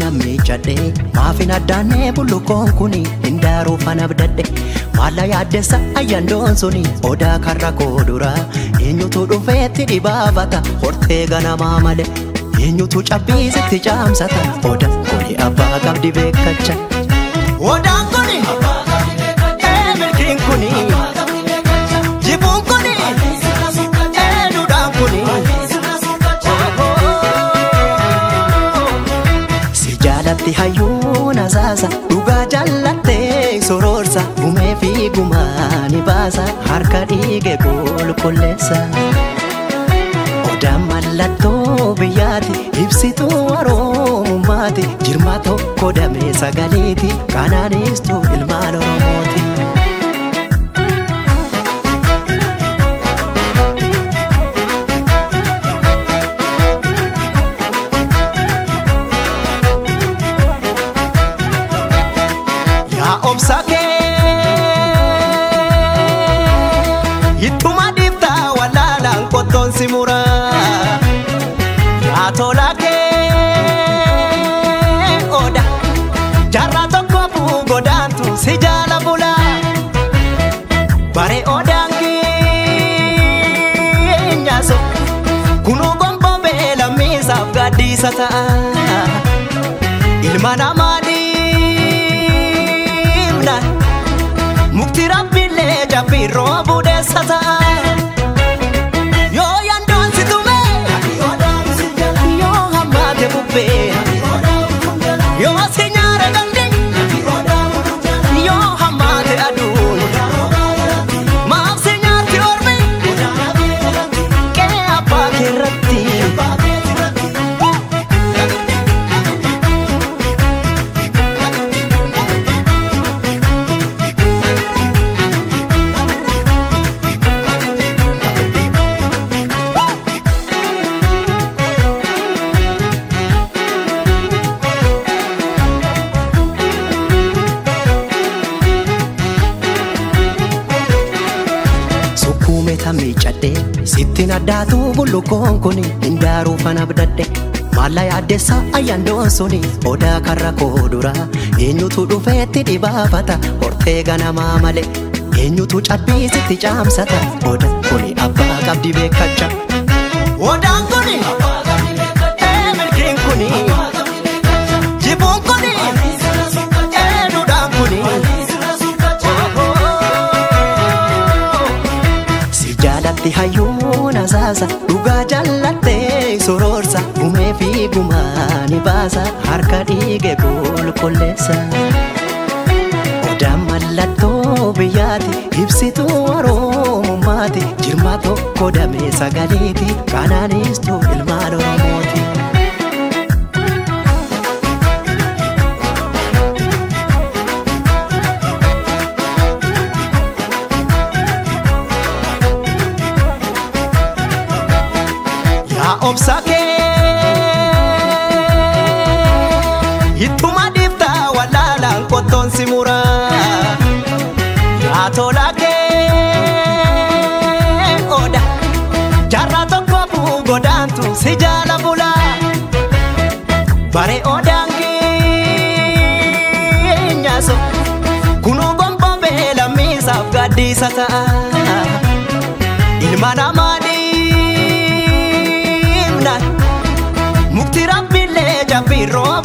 hin addaannee bullukoon kuni hin daaruufan abdadhe maalla yaaddessa ayyandoon suni odaa karra koo dura eenyutu dhufeetti dhibaafata hortee ganamaa male eenyutu cabbiisitti caamsata odaan kuni abbaa qabdi beekacha. Si jaalatti hayyuun asaasa dhugaa jaallattee soroorsa gumee fi gumaani baasa harka dhiige qulqulleessa. Odaan mallattoo biyyaati ibsituu oromummaati jirma tokko damee sagaleeti kanaanistuu ilmaan oromooti. Si jaala bulaa bare odaan keenyaaso kunuu gonboobee lammiisaaf gaaddiisa ta'a ilma namaa dhiibnaan mukti rabbiillee jabbiin roobuu deessa ta'a. Addaatu bullukoon kuni hin daaruufan abdadhe maalla yaaddessa ayyandoon suni odaa karra koo dura eenyutu dhufeetti dhibaafata hortee ganamaa male eenyutu cabbiisitti caamsata odaan kuni abbaa qabdi beekacha. Odaan kuni ee milkiin kuni. Jibuun kuni. Ee duudhaan kuni. Si jaalatti hayyuun asaasa dhugaa jaallattee soroorsa gumee fi gumaani baasa harka dhiige qulqulleessa. Odaan mallattoo biyyaati ibsituu oromummaati jirma tokko damee sagaleeti kanaanistuu ilmaan oromooti. Yaa obsa kee ittuma dhiiftaa wallaalaan qottoon si muraa yaa tola kee oda. Jarraa tokko buu godaantu si jaala bulaa bare odaan keenyaaso kunuu gonboobee lammiisaaf gaaddiisa ta'a ilma namaa. Rabbilee jabbiiroo.